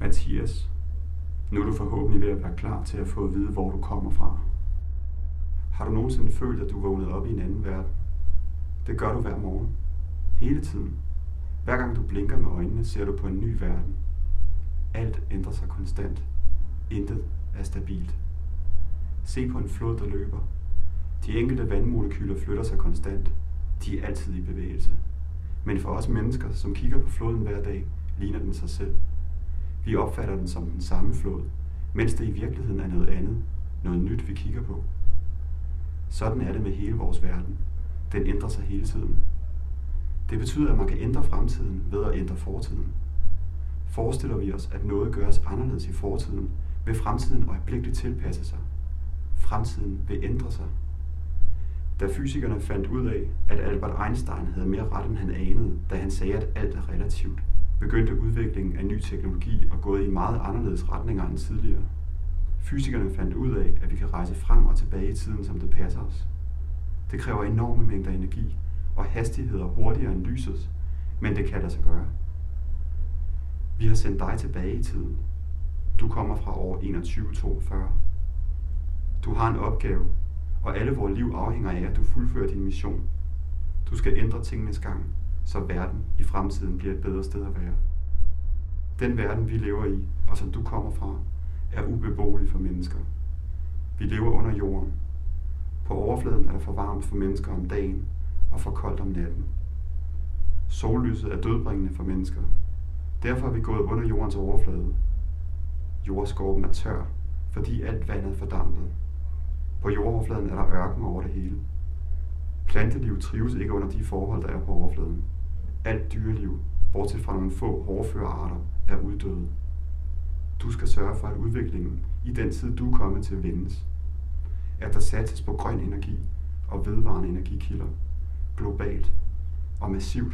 Mathias, nu er du forhåbentlig ved at være klar til at få at vide, hvor du kommer fra. Har du nogensinde følt, at du vågnede op i en anden verden? Det gør du hver morgen. Hele tiden. Hver gang du blinker med øjnene, ser du på en ny verden. Alt ændrer sig konstant. Intet er stabilt. Se på en flod, der løber. De enkelte vandmolekyler flytter sig konstant. De er altid i bevægelse. Men for os mennesker, som kigger på floden hver dag, ligner den sig selv. Vi opfatter den som den samme flod, mens det i virkeligheden er noget andet, noget nyt, vi kigger på. Sådan er det med hele vores verden. Den ændrer sig hele tiden. Det betyder, at man kan ændre fremtiden ved at ændre fortiden. Forestiller vi os, at noget gøres anderledes i fortiden, vil fremtiden øjeblikkeligt tilpasse sig. Fremtiden vil ændre sig. Da fysikerne fandt ud af, at Albert Einstein havde mere ret, end han anede, da han sagde, at alt er relativt, begyndte udviklingen af ny teknologi at gå i meget anderledes retninger end tidligere. Fysikerne fandt ud af, at vi kan rejse frem og tilbage i tiden, som det passer os. Det kræver enorme mængder energi og hastigheder hurtigere end lyset, men det kan lade sig gøre. Vi har sendt dig tilbage i tiden. Du kommer fra år 2142. Du har en opgave, og alle vores liv afhænger af, at du fuldfører din mission. Du skal ændre tingenes gang, så verden i fremtiden bliver et bedre sted at være. Den verden, vi lever i, og som du kommer fra, er ubeboelig for mennesker. Vi lever under jorden. På overfladen er der for varmt for mennesker om dagen og for koldt om natten. Sollyset er dødbringende for mennesker. Derfor er vi gået under jordens overflade. Jordskorpen er tør, fordi alt vandet er fordampet. På jordoverfladen er der ørken over det hele. Planteliv trives ikke under de forhold, der er på overfladen. Alt dyreliv, bortset fra nogle få hårdførerarter, er uddøde. Du skal sørge for, at udviklingen i den tid, du er kommet til, vendes. At der satses på grøn energi og vedvarende energikilder, globalt og massivt